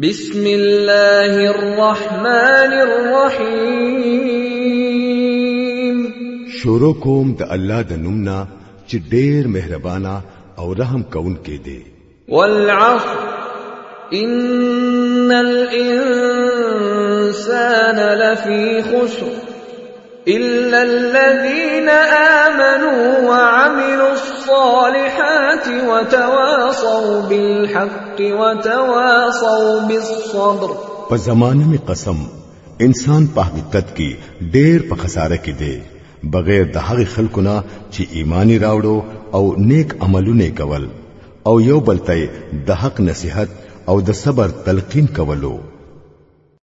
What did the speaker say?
بسم الله الرحمن الرحيم. شروع کوم د الله د نومنا چې ډېر مهربانا أو رحم کون کې دی. والعصر إن الإنسان لفي خسر إلا الذين وعملوا الصالحات وتواصوا بالحق وتواصوا بالصبر. په زمانه می قسم انسان په حقیقت کې ډېر په خساره کې دی بغیر د هغه خلکو نه چې ایمانی راوړو او نیک عملونه کول او یو بلته د حق نصیحت او د صبر تلقین کولو